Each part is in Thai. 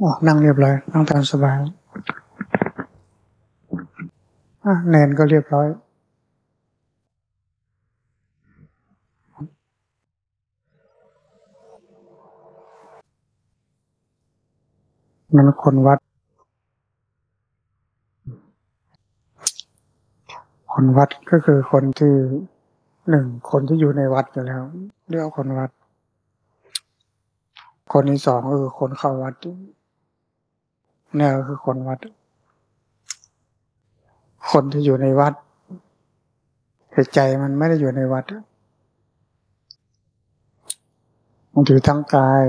อ๋อนั่งเรียบร้อยนั่งตามสบายเนนก็เรียบร้อย มันคนวัด คนวัดก็คือคนที่หนึ่งคนที่อยู่ในวัดอยู่แล้ว เรียกว่าคนวัด คนที่สองคือคนเข้าวัด เนี่ยก็คือคนวัด คนที่อยู่ในวัดแต่ใจมันไม่ได้อยู่ในวัดบางทีทั้งกาย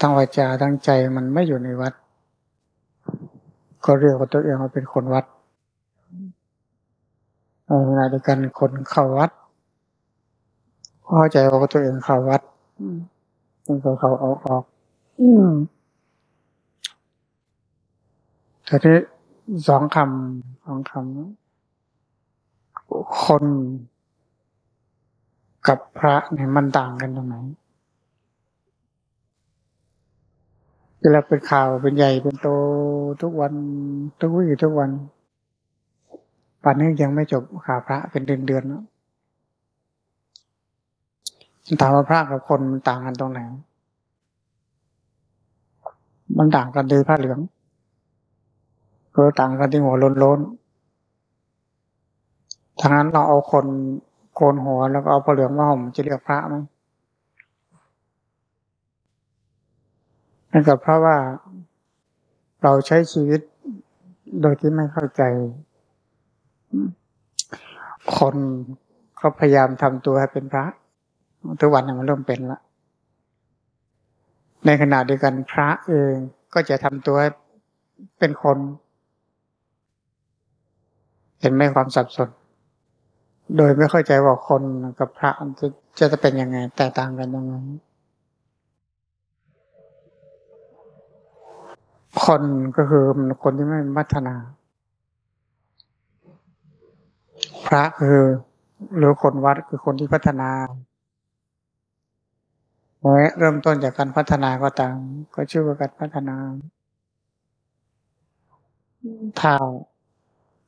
ทั้งวาจาทั้งใจมันไม่อยู่ในวัด ก็เรียกว่าตัวเองว่าเป็นคนวัดในขณะเดียวกันคนเข้าวัดเข้าใจว่าตัวเองเข้าวัดมันก็เข้าออกออก อืม แต่ที่สองคำสองคำคนกับพระเนี่ยมันต่างกันตรงไหนเวลาเป็นข่าวเป็นใหญ่เป็นโตทุกวันทุกวี่ทุกวันป่านนี้ยังไม่จบข่าวพระเป็นเดือนเดือนแล้วถามว่าพระกับคนมันต่างกันตรงไหน มันต่างกันที่ผ้าเหลือง ก็ต่างกันที่หัวล้นๆทางนั้นเราเอาคนโกนหัวแล้วก็เอาผ้าเหลืองมาห่มจะเรียกพระไหมนั่นก็เพราะว่าเราใช้ชีวิตโดยที่ไม่เข้าใจ คนเขาพยายามทำตัวให้เป็นพระ ทุกวันมันเริ่มเป็นละ ในขณะเดียวกันพระเองก็จะทำตัวให้เป็นคน เห็นไม่ความสับสน โดยไม่เข้าใจว่าคนกับพระจะจะเป็นยังไง แตกต่างกันยังไงคนก็คือมันคนที่ไม่พัฒนา พระคือหรือคนวัดคือคนที่พัฒนาแม้เริ่มต้นจากการพัฒนาก็ตาม ก็ชื่อว่าการพัฒนาถ้า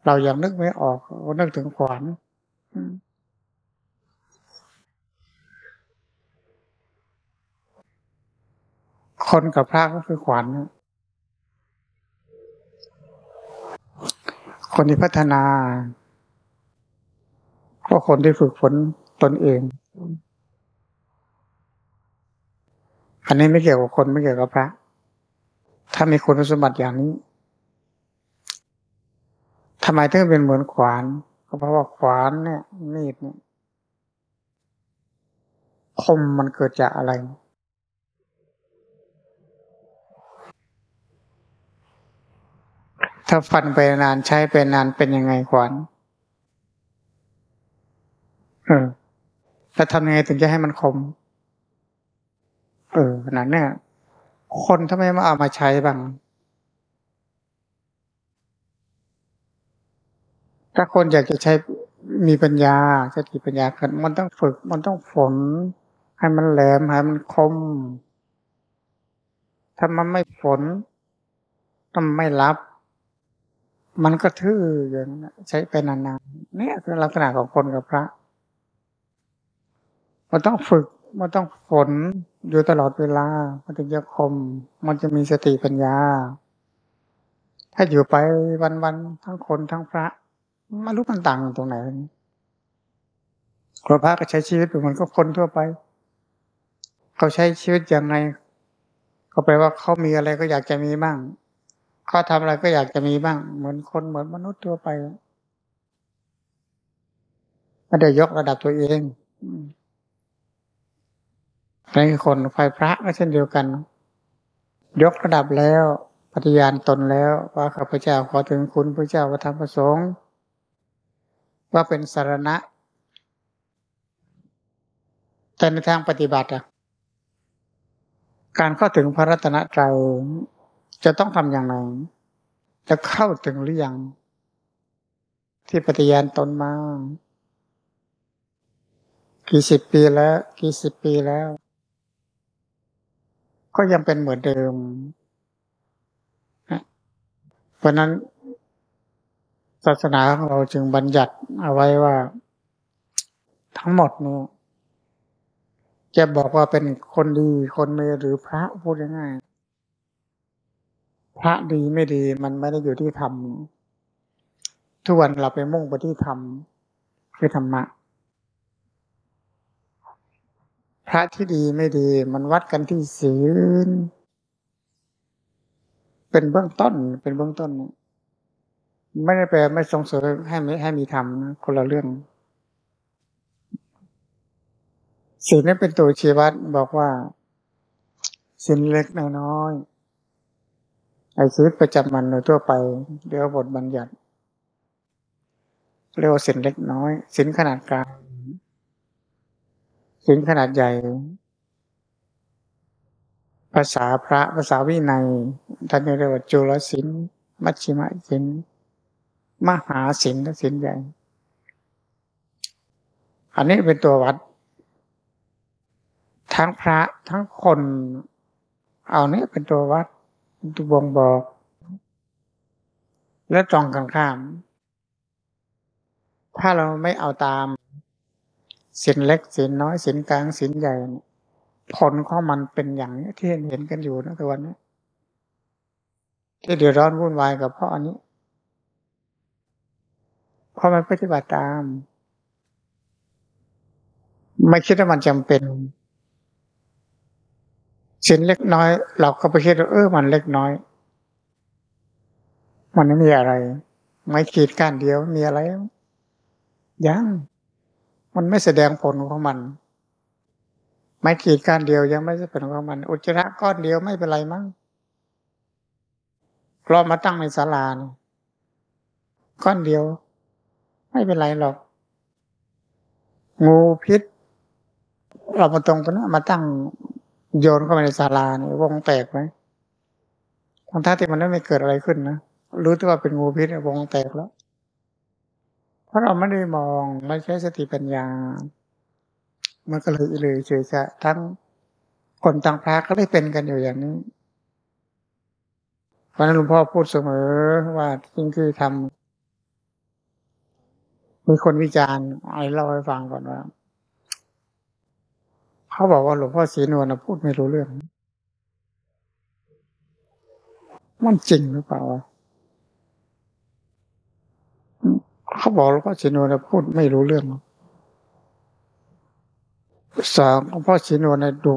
เรายังนึกไม่ออกนึกถึงขวานคนกับพระก็คือขวานคนที่พัฒนา ก็คนที่ฝึกฝนตนเอง อันนี้ไม่เกี่ยวกับคนไม่เกี่ยวกับพระ ถ้ามีคุณสมบัติอย่างนี้ ทำไมถึงเป็นเหมือนขวาน ก็เพราะว่าขวานเนี่ย มีดเนี่ยคมมันเกิดจากอะไร ถ้าฟันไปนานใช้ไปนานเป็นยังไงขวานเออแล้วทำยังไงถึงจะให้มันคม เออนั่นเนี่ย คนทำไมมาเอามาใช้บ้าง ถ้าคนอยากจะใช้มีปัญญาสติปัญญากันมันต้องฝึก มันต้องฝน ให้มันแหลมให้มันคม ถ้ามันไม่ฝนถ้ามันไม่รับ มันก็ทื่ออย่างนั้นใช้ไปนานๆเนี่ยคือลักษณะของคนกับพระ มันต้องฝึก มันต้องฝนอยู่ตลอดเวลา มันถึงจะคม มันจะมีสติปัญญา ถ้าอยู่ไปวันๆทั้งคนทั้งพระ ไม่รู้มันต่างตรงไหนครูพระก็ใช้ชีวิตเหมือนกับคนทั่วไป เขาใช้ชีวิตยังไง ก็แปลว่าเขามีอะไรก็อยากจะมีบ้าง เขาทำอะไรก็อยากจะมีบ้าง เหมือนคนเหมือนมนุษย์ทั่วไปไม่ได้ยกระดับตัวเองในคนไฟพระก็เช่นเดียวกัน ยกระดับแล้วปฏิญาณตนแล้ว ว่าข้าพเจ้าขอถึงคุณพระเจ้าประธรรมประสงค์ ว่าเป็นสารณะ แต่ในทางปฏิบัติอะการเข้าถึงพระรัตนตรัยจะต้องทำอย่างไร จะเข้าถึงหรือยัง ที่ปฏิญาณตนมากี่สิบปีแล้ว กี่สิบปีแล้ว ก็ยังเป็นเหมือนเดิม เพราะนั้น ศาสนาของเราจึงบัญญัติเอาไว้ว่า ทั้งหมดนี้จะบอกว่าเป็นคนดีคนเมหรือพระพูดง่ายๆพระดีไม่ดีมันไม่ได้อยู่ที่ธรรมทุกวันเราไปมุ่งไปที่ธรรมคือธรรมะ พระที่ดีไม่ดี มันวัดกันที่ศีลเป็นเบื้องต้นเป็นเบื้องต้น ไม่ได้แปลไม่ส่งเสริมให้ไม่ให้มีธรรมนะคนละเรื่องศีลนี้เป็นตัวชี้วัดบอกว่าศีลเล็กน้อยไอ้ชีวิตประจำวันโดยทั่วไปเรียกว่าบทบัญญัติเรียกว่าศีลเล็กน้อยศีลขนาดกลางศีลขนาดใหญ่ ภาษาพระภาษาวินัยท่านเรียกว่าจุลศีลมัชชิมศีล มหาศีลศีลใหญ่ อันนี้เป็นตัววัด ทั้งพระทั้งคน เอาเนี้ยเป็นตัววัดตัวบ่งบอก และตรงกันข้าม ถ้าเราไม่เอาตามสินเล็กสินน้อยสินกลางสินใหญ่ ผลของมันเป็นอย่างนี้ที่เห็นเห็นกันอยู่นะทุกวันนี้ที่เดือดร้อนวุ่นวายกับเพราะอันนี้ เพราะมันปฏิบัติตาม ไม่คิดว่ามันจำเป็นสินเล็กน้อย เราก็ไปคิดว่าเออมันเล็กน้อย มันไม่มีอะไร ไม่ขีดก้านเดียวมีอะไรยังมันไม่แสดงผลของมัน ไม่ขีดก้านเดียวยังไม่แสดงผลของมัน อุจจาระก้อนเดียวไม่เป็นไรมั้งกรอมาตั้งในศาลาก้อนเดียว ไม่เป็นไรหรอก งูพิษ เรามาตรงตัวนี้มาตั้งโยนเข้าไปในศาลาเนี่ยวงแตกไหมทั้งท่าที่มันไม่เกิดอะไรขึ้นนะรู้ตัวว่าเป็นงูพิษวงแตกแล้ว เพราะเราไม่ได้มองไม่ใช้สติปัญญา มันก็เลยเลยเฉยจะทั้งคนต่างพระก็ได้เป็นกันอยู่อย่างนี้เพราะนั้นหลวงพ่อพูดเสมอว่าจริงคือทำ มีคนวิจารณ์ไอ้เล่าให้ฟังก่อนว่าเขาบอกว่าหลวงพ่อศรีนวลพูดไม่รู้เรื่อง มันจริงหรือเปล่าเขาบอกหลวงพ่อศรีนวลพูดไม่รู้เรื่องสองหลวงพ่อศรีนวลดุ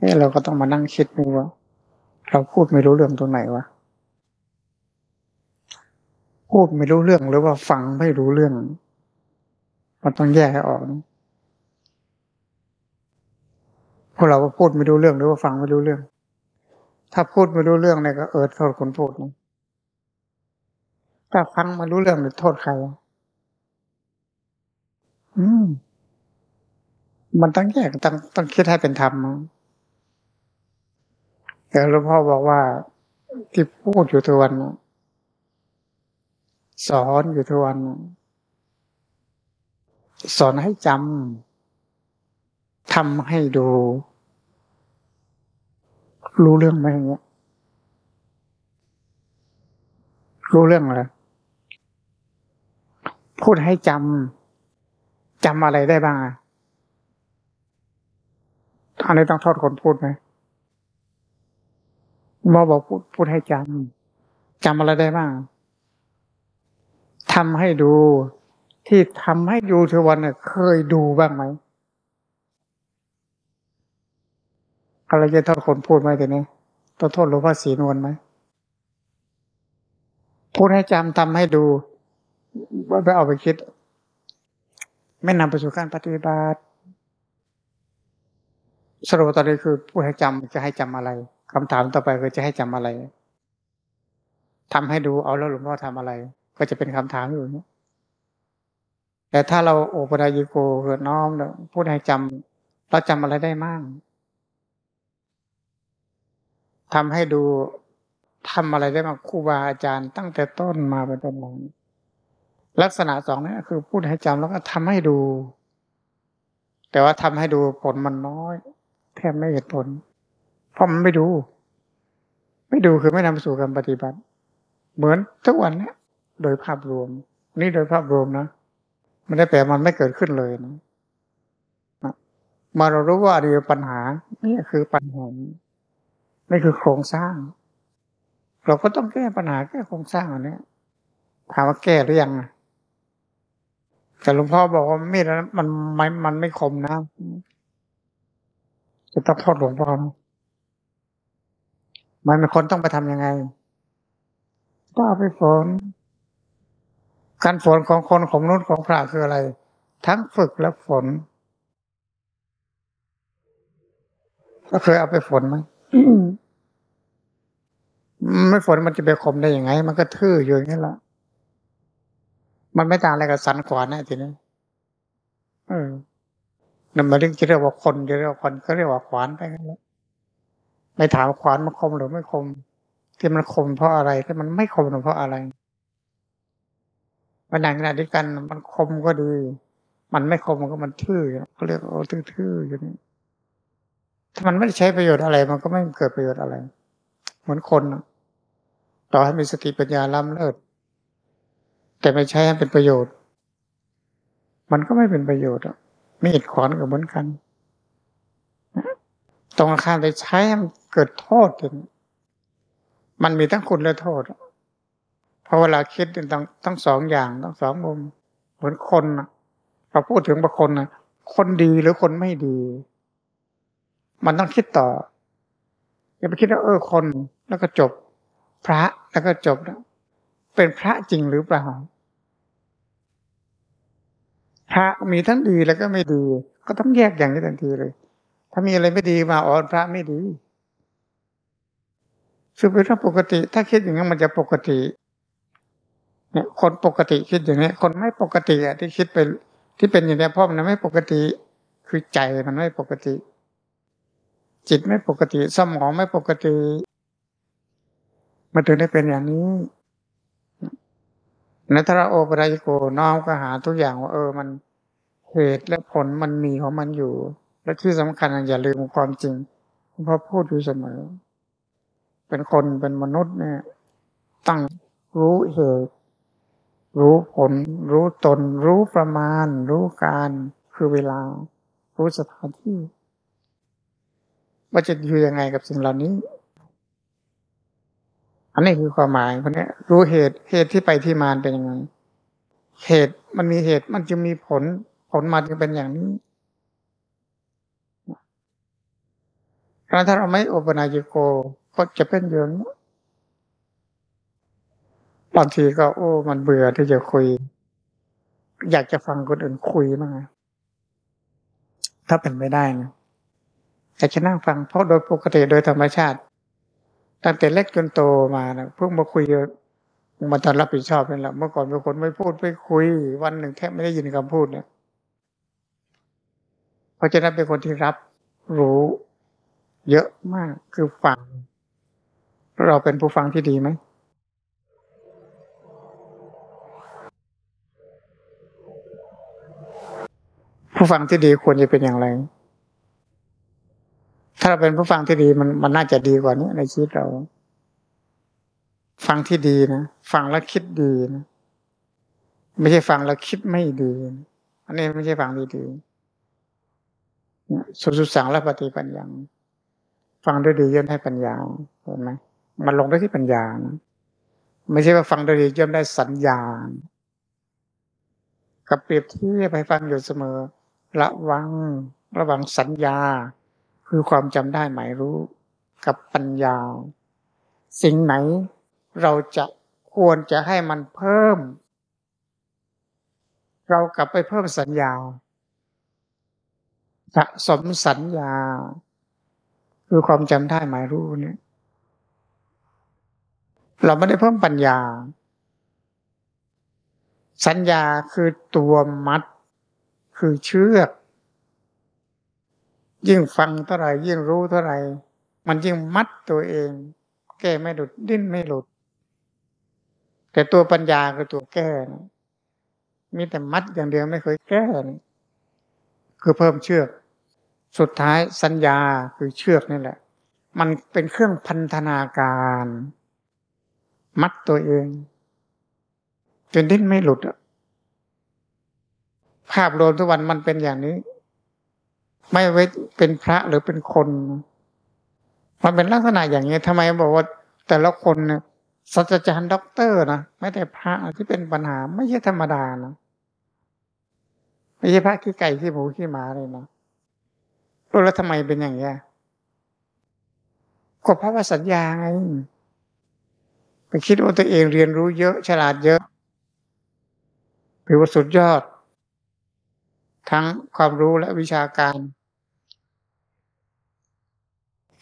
นี่เราก็ต้องมานั่งคิดดูว่า เราพูดไม่รู้เรื่องตรงไหนวะ พูดไม่รู้เรื่องหรือว่าฟังไม่รู้เรื่อง มันต้องแยกให้ออกพวกเราพูดไม่รู้เรื่องหรือว่าฟังไม่รู้เรื่อง ถ้าพูดไม่รู้เรื่องเนี่ยก็เอิดโทษคนพูดนะถ้าฟังมารู้เรื่องเนี่ยโทษใครอืมมันต้องแยกต้องต้องคิดให้เป็นธรรมแต่หลวงพ่อบอกว่าที่พูดอยู่ทุกวัน สอนอยู่ทุกวัน สอนให้จำทำให้ดู รู้เรื่องไหมอย่างเงี้ยรู้เรื่องอะไรพูดให้จำจำอะไรได้บ้างอะอันนี้ต้องโทษคนพูดไหมหมอบอกพูดพูดให้จำจำอะไรได้บ้าง ทำให้ดูที่ทำให้ดูทุกวันเนี่ยเคยดูบ้างไหมอะไรจะโทษคนพูดไหมแต่นี้ต้องโทษหลวงพ่อศรีนวลไหมพูดให้จำทำให้ดูว่าไปเอาไปคิด ไม่นำไปสู่การปฏิบัติสรุปตอนนี้คือพูดให้จำจะให้จำอะไรคำถามต่อไปคือจะให้จำอะไรทำให้ดูเอาแล้วหลวงพ่อทำอะไร ก็จะเป็นคำถามอยู่นี้แต่ถ้าเราโอปดายิโกคือน้อมพูดให้จำเราจำอะไรได้มั่งทำให้ดูทำอะไรได้มาครูบาอาจารย์ตั้งแต่ต้นมาเป็นต้นมาลักษณะสองนี้คือพูดให้จำแล้วก็ทำให้ดู แต่ว่าทำให้ดูผลมันน้อย แทบไม่เห็นผล เพราะมันไม่ดู ไม่ดูคือไม่นำไปสู่การปฏิบัติ เหมือนทุกวันเนี้ย โดยภาพรวม นี่โดยภาพรวมนะมันได้แปลมันไม่เกิดขึ้นเลยนะมาเรารู้ว่าเดียวปัญหา นี่คือปัญหานี่คือโครงสร้าง เราก็ต้องแก้ปัญหาแก้โครงสร้างอันนี้ถามว่าแก้หรือยังแต่หลวงพ่อบอกว่ามีดมันไม่มันไม่คมนะจะต้องโทษหลวงพ่อมันเป็นคนต้องไปทำยังไงต้องเอาไปฝน การฝนของคนของนุษย์ของพระคืออะไร ทั้งฝึกและฝนก็เคยเอาไปฝนไหมไม่ฝนมันจะไปคมได้ยังไง มันก็ทื่ออยู่อย่างนี้ละมันไม่ต่างอะไรกับสันขวานนะทีนี้เออนั่นมาเรื่องจะเรียกว่าคนจะเรียกว่าคนก็เรียกว่าขวานไปกันแล้วไม่ถามขวานมันคมหรือไม่คม ที่มันคมเพราะอะไรที่มันไม่คมเพราะอะไร มันอย่างขณะที่กัน มันคมก็ดี มันไม่คมมันก็มันทื่อเขาเรียกว่าทื่อๆอยู่นี่ถ้ามันไม่ได้ใช้ประโยชน์อะไร มันก็ไม่เกิดประโยชน์อะไร เหมือนคนต่อให้มีสติปัญญาล้ำเลิศแต่ไม่ใช้ให้เป็นประโยชน์ มันก็ไม่เป็นประโยชน์อะมีดขวานก็เหมือนกันตรงข้ามไปใช้ให้มันเกิดโทษถึงมันมีทั้งคุณและโทษ เพราะเวลาคิดต้องทั้งสองอย่างทั้งสองมุมเหมือนคนเราพูดถึงบางคนนะคนดีหรือคนไม่ดี มันต้องคิดต่อ อย่าไปคิดว่าเออคนแล้วก็จบ พระแล้วก็จบแล้วเป็นพระจริงหรือเปล่า พระมีทั้งดีแล้วก็ไม่ดี ก็ต้องแยกอย่างนี้ทันทีเลย ถ้ามีอะไรไม่ดีมาอ๋อพระไม่ดีซึ่งเป็นเรื่องปกติ ถ้าคิดอย่างนี้มันจะปกติ เนี่ยคนปกติคิดอย่างนี้คนไม่ปกติอะที่คิดไปที่เป็นอย่างนี้เพราะมันไม่ปกติ คือใจมันไม่ปกติ จิตไม่ปกติ สมองไม่ปกติ มันถึงได้เป็นอย่างนี้นัทระโอปรายโกน้อมก็หาทุกอย่างว่า เออมันเหตุและผลมันมีของมันอยู่ และที่สำคัญอย่าลืมความจริงเพราะพูดอยู่เสมอ เป็นคนเป็นมนุษย์เนี่ย ตั้งรู้เหตุ รู้ผล รู้ตน รู้ประมาณ รู้การคือเวลา รู้สถานที่ว่าจะอยู่ยังไงกับสิ่งเหล่านี้ อันนี้คือความหมายคนนี้รู้เหตุเหตุที่ไปที่มาเป็นยังไง เหตุมันมีเหตุมันจะมีผล ผลมาจะเป็นอย่างนี้ถ้าเราไม่อุปนายโกก็จะเป็นอย่างนี้ บางทีก็โอ้ มันเบื่อที่จะคุย อยากจะฟังคนอื่นคุยมั้งถ้าเป็นไม่ได้นะอยากจะนั่งฟังเพราะโดยปกติโดยธรรมชาติ ตั้งแต่เล็กจนโตมานะเพิ่งมาคุยมันทันรับผิดชอบนี่แหละเมื่อก่อนเป็นคนไม่พูดไม่คุย วันหนึ่งแทบไม่ได้ยินคำพูดเนี่ยเพราะฉะนั้นเป็นคนที่รับรู้เยอะมากคือฟัง เราเป็นผู้ฟังที่ดีไหม ผู้ฟังที่ดีควรจะเป็นอย่างไร ถ้าเราเป็นผู้ฟังที่ดีมันมันน่าจะดีกว่านี้ในชีวิตเรา ฟังที่ดีนะฟังแล้วคิดดีนะไม่ใช่ฟังแล้วคิดไม่ดี อันนี้ไม่ใช่ฟังดีดีสุดสุสั่งและปฏิปัญญาฟังด้วยดีย่อมให้ปัญญาเห็นไหมมันลงได้ที่ปัญญานะไม่ใช่ว่าฟังด้วยดีย่อมได้สัญญากับเปรียบเทียบไปฟังอยู่เสมอ ระวังระวังสัญญา คือความจำได้หมายรู้กับปัญญา สิ่งไหนเราจะควรจะให้มันเพิ่ม เรากลับไปเพิ่มสัญญาสะสมสัญญา คือความจำได้หมายรู้เนี่ยเราไม่ได้เพิ่มปัญญา สัญญาคือตัวมัด คือเชือก ยิ่งฟังเท่าไหร่ยิ่งรู้เท่าไหร่ มันยิ่งมัดตัวเอง แก้ไม่หลุดดิ้นไม่หลุด แต่ตัวปัญญาคือตัวแก้นะมีแต่มัดอย่างเดียวไม่เคยแก้นะคือเพิ่มเชือก สุดท้ายสัญญาคือเชือกนี่แหละ มันเป็นเครื่องพันธนาการ มัดตัวเองจนดิ้นไม่หลุดอะ ภาพรวมทุกวันมันเป็นอย่างนี้ ไม่ไว้เป็นพระหรือเป็นคน มันเป็นลักษณะอย่างนี้ทำไมบอกว่า แต่ละคนเนี่ยศาสตราจารย์ด็อกเตอร์นะไม่แต่พระที่เป็นปัญหา ไม่ใช่ธรรมดานะไม่ใช่พระขี้ไก่ขี้หมูขี้หมาเลยนะแล้วทำไมเป็นอย่างนี้ก็เพราะว่าสัญญาไงไปคิดว่าตัวเองเรียนรู้เยอะ ฉลาดเยอะถือว่าสุดยอด ทั้งความรู้และวิชาการ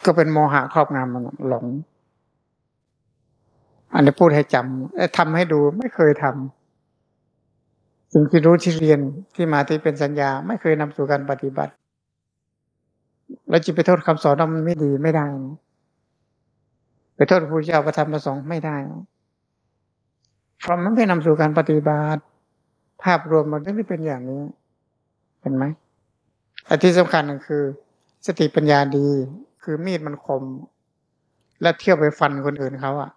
ก็เป็นโมหะครอบงำมันหลง อันนี้พูดให้จำทำให้ดูไม่เคยทำสิ่งที่รู้ที่เรียนที่มาที่เป็นสัญญา ไม่เคยนำสู่การปฏิบัติ แล้วจะไปโทษคำสอนว่ามันไม่ดีไม่ได้ไปโทษพระพุทธเจ้าประธรรมประสงค์ไม่ได้เพราะมันไม่นำสู่การปฏิบัติ ภาพรวมมันไม่เป็นอย่างนี้ เห็นไหมอันที่สำคัญก็คือ สติปัญญาดี คือมีดมันคม และเที่ยวไปฟันคนอื่นเขาอะ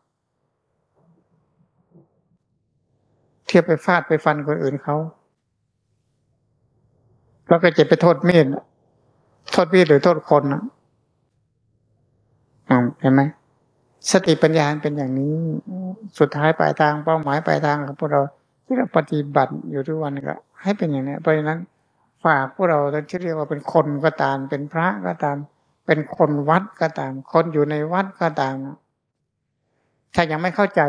เที่ยวไปฟาดไปฟันคนอื่นเขาแล้วก็จะไปโทษมีดโทษมีดหรือโทษคนนะเห็นไหมสติปัญญาเป็นอย่างนี้ สุดท้ายปลายทางเป้าหมายปลายทางของพวกเราที่เราปฏิบัติอยู่ทุกวันก็ให้เป็นอย่างนี้เพราะฉะนั้น ฝากพวกเราที่เรียกว่าเป็นคนก็ตาม เป็นพระก็ตาม เป็นคนวัดก็ตาม คนอยู่ในวัดก็ตาม ถ้ายังไม่เข้าใจ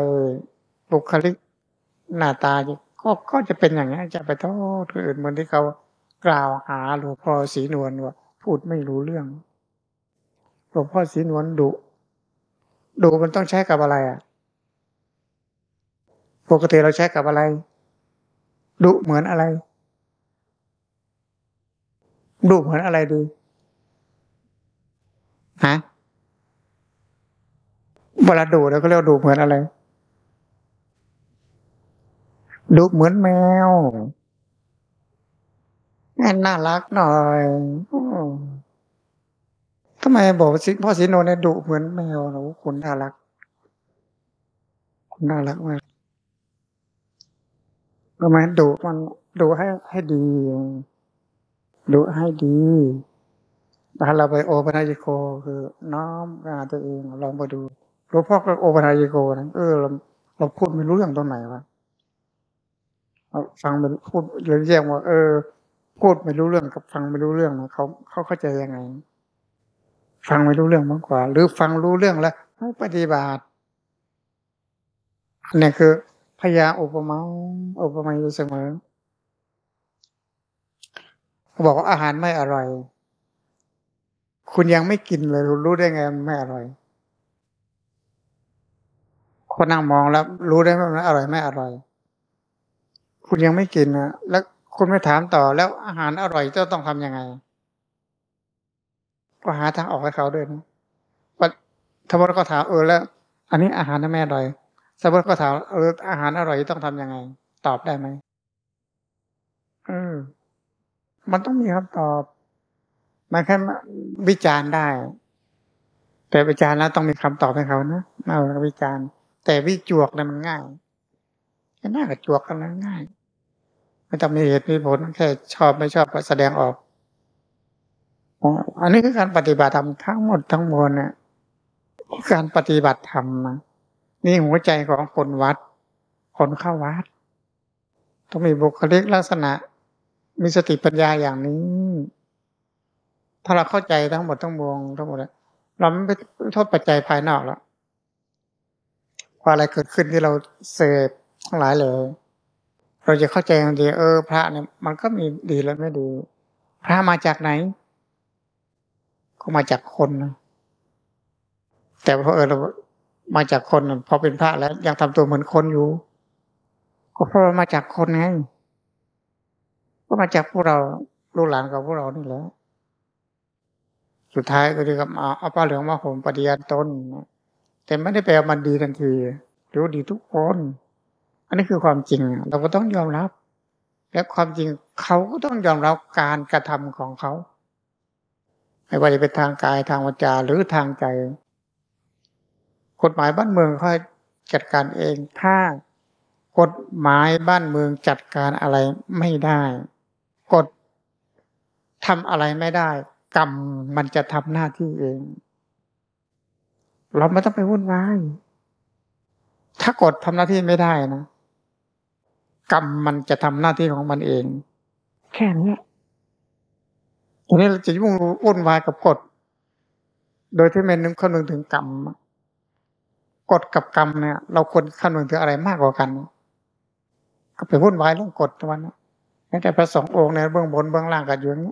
บุคลิกหน้าตาก็ก็จะเป็นอย่างนี้จะไปโทษคนอื่นเหมือนที่เขากล่าวหาหลวงพ่อศรีนวลว่า พูดไม่รู้เรื่องหลวงพ่อศรีนวลดุดูมันต้องใช้กับอะไรอะปกติเราใช้กับอะไรดูเหมือนอะไร ดูเหมือนอะไรดีฮะเวลาดูเราก็เรียกดูเหมือนอะไร ดูเหมือนแมวน่ารักหน่อยทำไมบอกสิพ่อสีโนเนี่ยดุเหมือนแมวนะคุณน่ารัก คุณน่ารักมากทำไมดุมันดุให้ให้ดี ดุให้ดีถ้าเราไปโอปัญญิโก คือน้อมกานตัวเองลองไปดูหลวงพ่อก็โอปัญญิโกนะเออเราเราพูดไม่รู้เรื่องตรงไหนวะฟังเป็นพูดเรียกว่า เออ พูดไม่รู้เรื่องกับฟังไม่รู้เรื่องนะเขาเขาเข้าใจยังไง ฟังไม่รู้เรื่องมากกว่า หรือฟังรู้เรื่องแล้วไม่ปฏิบัตินี่คือพยาอุปมาอุปมาอยู่เสมอ บอกว่าอาหารไม่อร่อย คุณยังไม่กินเลยรู้ได้ไงมันไม่อร่อย คนนั่งมองแล้ว รู้ได้ไหมมันอร่อยไม่อร่อย คุณยังไม่กินนะแล้วคุณไม่ถามต่อแล้วอาหารอร่อยจะต้องทำยังไง ก็หาทางออกให้เขาด้วยนะถ้าว่าก็ถามเออแล้ว อันนี้อาหารนะแม่อร่อยสมมติก็ถามเอออาหารอร่อยต้องทํำยังไง ตอบได้ไหมเออ มันต้องมีคำตอบ มันแค่วิจารณ์ได้ แต่วิจารณ์แล้วต้องมีคำตอบให้เขานะมาวิจารณ์ แต่วิจวกเนี่ยมันง่ายแค่น้ากับจวกกันแล้วง่ายไม่ต้องมีเหตุมีผลแค่ชอบไม่ชอบก็แสดงออกอันนี้คือการปฏิบัติธรรมทั้งหมดทั้งมวลเนี่ยการปฏิบัติธรรมนะนี่หัวใจของคนวัด คนเข้าวัด ต้องมีบุคลิกลักษณะ มีสติปัญญาอย่างนี้ ถ้าเราเข้าใจทั้งหมดทั้งมวลทั้งหมดเราไม่ไปโทษปัจจัยภายนอกแล้วว่าอะไรเกิดขึ้นที่เราเสพทั้งหลายเลย เราจะเข้าใจอย่างดีเออ พระเนี่ยมันก็มีดีและไม่ดี พระมาจากไหน ก็มาจากคนนะแต่พอเออเรามาจากคนพอเป็นพระแล้วยังทำตัวเหมือนคนอยู่ ก็เพราะมาจากคนไง ก็มาจากพวกเราลูกหลานกับพวกเรานี่แหละสุดท้ายก็คือกับเอาป้าเหลืองมาผมปฏิญาณตนแต่ไม่ได้แปลว่ามันดีทันทีรู้ดีทุกคน อันนี้คือความจริง เราก็ต้องยอมรับ และความจริงเขาก็ต้องยอมรับการกระทำของเขาไม่ว่าจะเป็นทางกายทางวาจาหรือทางใจ กฎหมายบ้านเมืองเขาจัดการเอง ถ้ากฎหมายบ้านเมืองจัดการอะไรไม่ได้ กฎทำอะไรไม่ได้ กรรมมันจะทำหน้าที่เอง เราไม่ต้องไปวุ่นวายถ้ากฎทำหน้าที่ไม่ได้นะกรรมมันจะทำหน้าที่ของมันเอง แค่นี้ทีนี้เราจะยุ่งวุ่นวายกับกฎโดยที่ไม่นึกคำนึงถึงกรรมกฎกับกรรมเนี่ย เราควรคำนึงถึงอะไรมากกว่ากัน ก็ไปวุ่นวายเรื่องกฎวันนี้ แต่พระสงฆ์องค์ในเบื้องบนเบื้องล่างกันอยู่อย่าง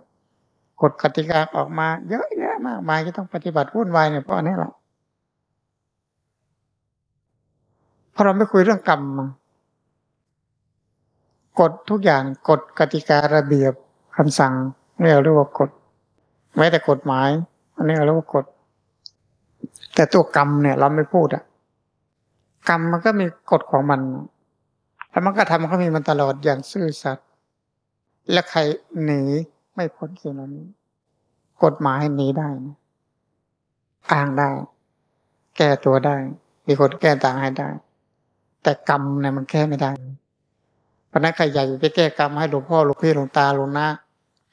กฎกติกาออกมาเยอะแยะมากมายที่ต้องปฏิบัติวุ่นวายเนี่ยเพราะนี้แหละเพราะเราไม่คุยเรื่องกรรมกฎทุกอย่างกฎกติการะเบียบคำสั่งนี่เราเรียกว่ากฎแม้แต่กฎหมาย อันนี้เราเรียกว่ากฎแต่ตัวกรรมเนี่ย เราไม่พูดอะกรรมมันก็มีกฎของมัน แล้วมันก็ทำมันก็มีมันตลอดอย่างซื่อสัตย์ และใครหนีไม่พ้นสิ่งนั้กฎหมายหนีได้นะอ้างได้ แก้ตัวได้ มีคนแก้ต่างให้ได้ แต่กรรมเนี่ยมันแก้ไม่ได้เพราะนั้นใครอยากไปแก้กรรมให้หลวงพ่อหลวงพี่หลวงตาหลวงนา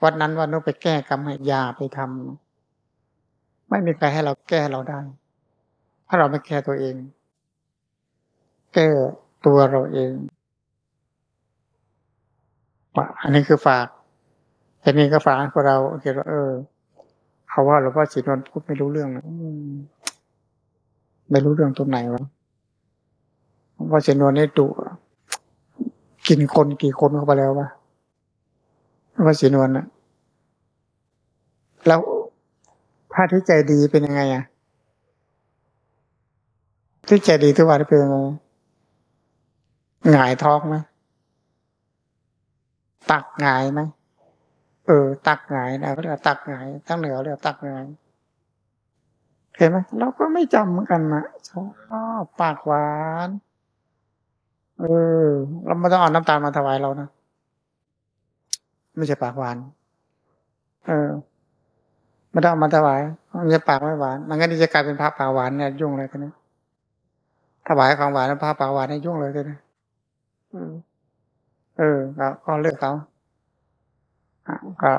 วัดนั้นวันนู้นไปแก้กรรมให้ยาไปทำไม่มีใครให้เราแก้เราได้ ถ้าเราไม่แก้ตัวเอง แก้ตัวเราเอง อันนี้คือฝากแต่นี้ก็ฝากพวกเราคิดว่าเออเขาว่าหลวงพ่อสินวนพูดไม่รู้เรื่องนะไม่รู้เรื่องตรงไหนวะหลวงพ่อสินวนนี่ดุกินคนกี่คนเข้าไปแล้ววะพระศรีนวลนะแล้วพระที่ใจดีเป็นยังไงอะที่ใจดีทุกวันเป็นยังไงหงายท้องไหม ตักหงายไหมเออ ตักหงายนะเขาเรียกตักหงายตั้งเหนือเรียกตักหงายเห็นไหมเราก็ไม่จำเหมือนกันนะชอบปากหวานเออเราไม่ต้องเอาน้ำตาลมาถวายเรานะไม่ใช่ปากหวาน เออไม่ต้องเอามาถวายมันจะปากไม่หวาน มันก็จะกลายเป็นพระปากหวานเนี่ยยุ่งเลยกันนี้ถวายของหวานแล้วพระปากหวานเนี่ยยุ่งเลยกันนี้ เออก็เลือกเขาก็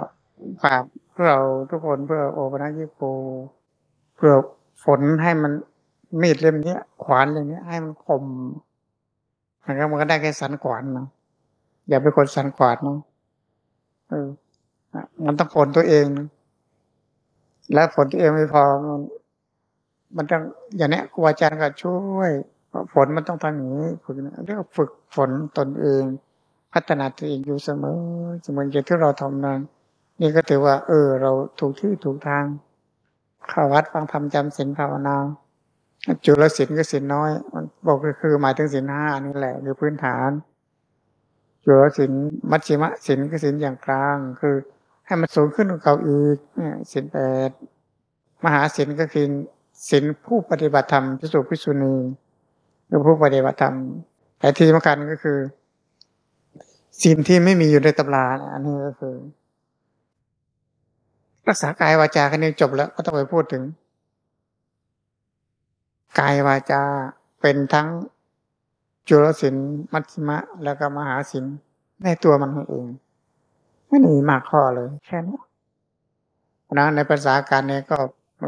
ฝากเราทุกคนเพื่อโอปนัญิโปเพื่อฝนให้มันมีดเล่มนี้ขวานเล่มนี้ให้มันคมมันก็มันก็ได้แค่สันขวานนะอย่าไปคนสันขวานนะเออมันต้องผลตัวเองแล้วผลตัวเองไม่พอมันมันต้องอย่างนี้ครูอาจารย์ก็ช่วยฝนมันต้องทำอย่างนี้ฝึกเรียกฝึกฝนตนเอง พัฒนาตัวเองอยู่เสมอเสมออย่างที่เราทำนั้น นี่ก็ถือว่า เออ เราถูกที่ถูกทางเข้าวัดฟังธรรมจำศีลภาวนาจุลศีลก็ศีลน้อย มันบอกก็คือหมายถึงศีลห้านี่แหละคือพื้นฐาน จุลศีลมัชชิมะศีลก็ศีลอย่างกลาง คือ ให้มันสูงขึ้นกว่าเก่าอีกเนี่ยศีลแปดมหาศีลก็คือศีลผู้ปฏิบัติธรรมพิสุพิสุณีคือผู้ปฏิบัติธรรมแต่ที่สำคัญก็คือ ศีลที่ไม่มีอยู่ในตำราอันนี้ก็คือ รักษากายวาจาแค่นี้จบแล้วก็ต้องไปพูดถึง กายวาจาเป็นทั้งจุลศิลมัชฌิมะ แล้วก็มหาศิลในตัวมันเองไม่มีมากข้อเลยแค่นี้นะในภาษาการเนี่ยก็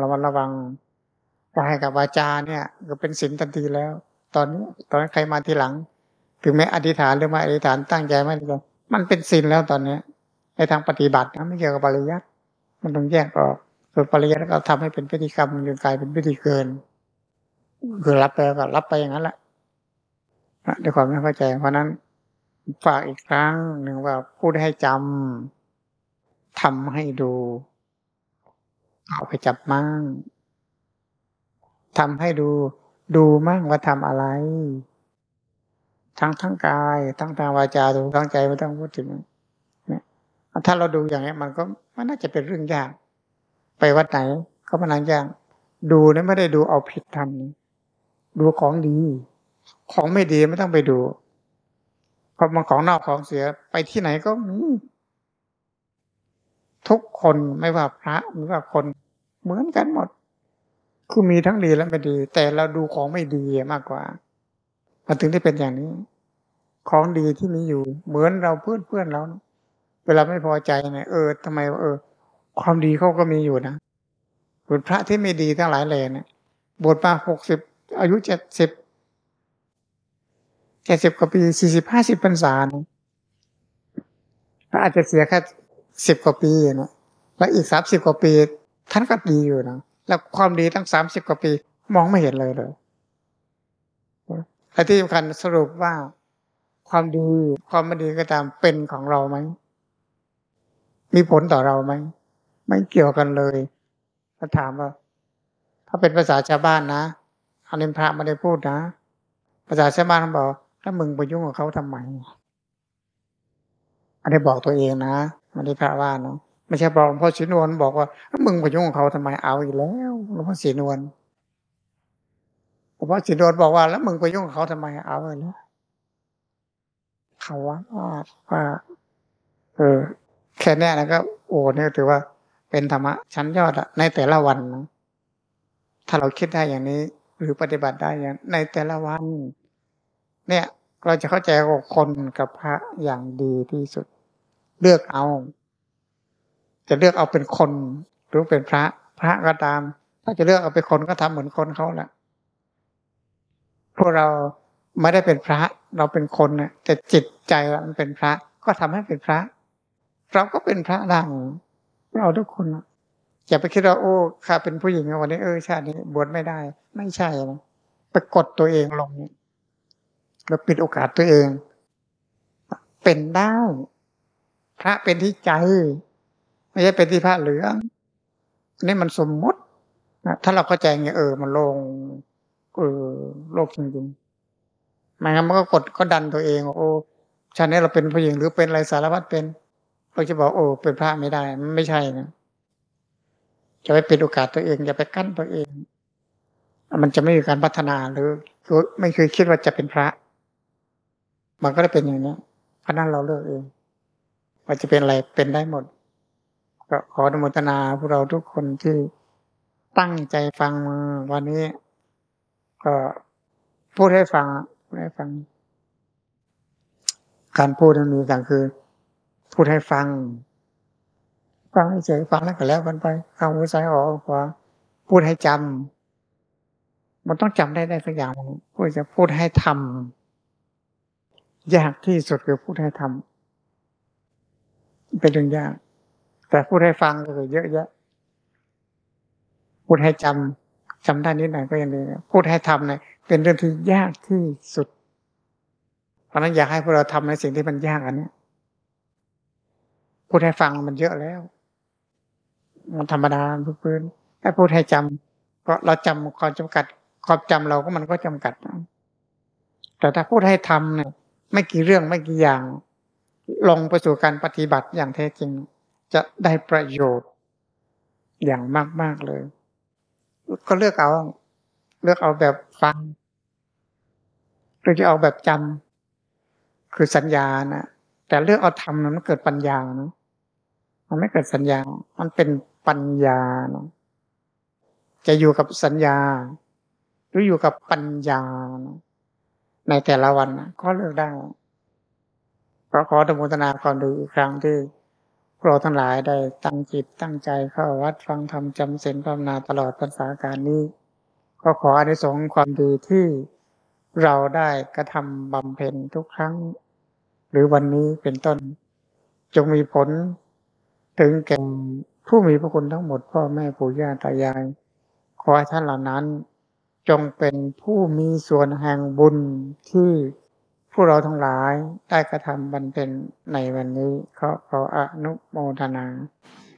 ระมัดระวังกายกับวาจาเนี่ย ก็เป็นศิลทันทีแล้ว ตอนนี้ตอนใครมาทีหลัง ถึงแม้อธิษฐานหรือไมาอธิษฐานตั้งใจไม่ได้มันเป็นศิลแล้วตอนนี้ในทางปฏิบัตินะไม่เกี่ยวกับปริยัติมันต้องแยกออกส่วนปริยัติก็ทำให้เป็นพิธีกรรมหรือกลายเป็นพิธีเกิน คือรับไปก็รับไปอย่างนั้นแหละด้วยความไม่เข้าใจ เพราะนั้นฝากอีกครั้งหนึ่งว่าพูดให้จำทำให้ดูเอาไปจับมั่งทำให้ดูดูมั่งว่าทำอะไร ทั้งทั้งกายทั้งทางวาจาถูกทั้งใจไม่ต้องพูดถึงเนี่ยถ้าเราดูอย่างนี้มันก็มันน่าจะเป็นเรื่องยาก ไปวัดไหนก็มันนั่งยากดูนี่ไม่ได้ดูเอาผิดทำดูของดี ของไม่ดีไม่ต้องไปดูเพราะมันของนอกของเสียไปที่ไหนก็มีทุกคนไม่ว่าพระไม่ว่าคนเหมือนกันหมด คือมีทั้งดีและไม่ดี แต่เราดูของไม่ดีมากกว่า มันถึงได้เป็นอย่างนี้ ของดีที่มีอยู่ เหมือนเราเพื่อนเพื่อนเราเวลาไม่พอใจเนี่ยเออทำไมเออ ความดีเขาก็มีอยู่นะบทพระที่ไม่ดีทั้งหลายเลยเนี่ยบทมาหกสิบอายุเจ็ดสิบเจ็ดสิบกว่าปีสี่สิบห้าสิบพรรษานะพระอาจจะเสียแค่สิบกว่าปีนะแล้วอีกสามสิบกว่าปี ท่านก็ดีอยู่นะแล้วความดีทั้งสามสิบกว่าปี มองไม่เห็นเลยเลย และที่สำคัญสรุปว่า ความดีความไม่ดีก็ตามเป็นของเราไหมมีผลต่อเราไหมไม่เกี่ยวกันเลยถ้าถามว่า ถ้าเป็นภาษาชาวบ้านนะอันนี้พระไม่ได้พูดนะภาษาชาวบ้านเขาบอกถ้ามึงไปยุ่งกับเขาทำไมอันนี้บอกตัวเองนะไม่ได้พระว่านาะไม่ใช่บอกหลวงพ่อศรีนวลบอกว่าถ้ามึงไปยุ่งกับเขาทำไมเอาอีกแล้วหลวงพ่อศรีนวล หลวงพ่อศรีนบอกว่า แล้วมึงไปยุ่งเขาทำไมเอาอีกแล้วเขาว่าว่าเออแค่นี้นะก็โอ้เนี่ยถือว่าเป็นธรรมะชั้นยอดอะในแต่ละวันนะถ้าเราคิดได้อย่างนี้ หรือปฏิบัติได้อย่าง ในแต่ละวัน เนี่ย เราจะเข้าใจคนกับพระอย่างดีที่สุด เลือกเอา จะเลือกเอาเป็นคน หรือเป็นพระ พระก็ตาม ถ้าจะเลือกเอาเป็นคนก็ทำเหมือนคนเขาแหละ พวกเราไม่ได้เป็นพระเราเป็นคนนะแต่จิตใจเรามันเป็นพระ ก็ทำให้เป็นพระ เราก็เป็นพระได้เราทุกคนอย่าไปคิดว่าโอ้ข้าเป็นผู้หญิงวันนี้เออชาตินี้บวชไม่ได้ ไม่ใช่นะไปกดตัวเองลงเราปิดโอกาสตัวเอง เป็นได้ พระเป็นที่ใจ ไม่ใช่เป็นที่พระเหลืองนี่มันสมมุติถ้าเราเข้าใจเงี้ยเออ มันลง เออโลกจริงๆไม่งั้นมันก็กดก็ดันตัวเอง โอ้ชาตินี้เราเป็นผู้หญิงหรือเป็นอะไรสารพัดเป็นเราจะบอกโอ้เป็นพระไม่ได้ มันไม่ใช่นะจะไปปิดโอกาสตัวเองอย่าไปกั้นตัวเอง มันจะไม่มีการพัฒนาหรือไม่เคยคิดว่าจะเป็นพระ มันก็ได้เป็นอย่างนี้เพราะนั้นเราเลือกเองว่าจะเป็นอะไรเป็นได้หมด ก็ขออนุโมทนาพวกเราทุกคนที่ตั้งใจฟังวันนี้ ก็พูดให้ฟังพูดให้ฟัง การพูดนั้นมีอย่างคือ พูดให้ฟัง ฟังเฉยฟังแล้วก็แล้วกันไปเข้าหูซ้ายออกขวาพูดให้จำมันต้องจำได้ได้สักอย่างพูดจะพูดให้ทำยากที่สุดคือพูดให้ทำเป็นเรื่องยาก แต่พูดให้ฟังก็คือเยอะแยะพูดให้จำ จำได้นิดหน่อยก็ยังดีพูดให้ทำเนี่ยเป็นเรื่องที่ยากที่สุด เพราะนั้นอยากให้พวกเราทำในสิ่งที่มันยากอันนี้พูดให้ฟังมันเยอะแล้ว มันธรรมดาพื้นถ้าพูดให้จำก็เราจำความจำกัดความจำเราก็มันก็จำกัด แต่ถ้าพูดให้ทำเนี่ยไม่กี่เรื่องไม่กี่อย่าง ลงไปสู่การปฏิบัติอย่างแท้จริง จะได้ประโยชน์อย่างมาก ๆ เลย ก็เลือกเอา เลือกเอาแบบฟังหรือจะเอาแบบจำคือสัญญานะแต่เลือกเอาทำนั้นมันเกิดปัญญานะมันไม่เกิดสัญญา มันเป็นปัญญาเนาะจะอยู่กับสัญญา หรืออยู่กับปัญญาในแต่ละวันก็เลือกได้ก็ขอธรรมทนาความดีอีกครั้งที่ พวกเราทั้งหลายได้ตั้งจิตตั้งใจเข้าวัดฟังธรรมจำเส็นภาวนาตลอดพรรษาการนี้ ก็ขออนิสงส์ความดีที่เราได้กระทำบำเพ็ญทุกครั้ง หรือวันนี้เป็นต้น จงมีผล ถึงแก่ผู้มีพระคุณทั้งหมดพ่อแม่ปู่ย่าตายาย ขอให้ท่านเหล่านั้น จงเป็นผู้มีส่วนแห่งบุญที่ ผู้เราทั้งหลายได้กระทำบันเป็นในวันนี้ขอขออนุโมทนา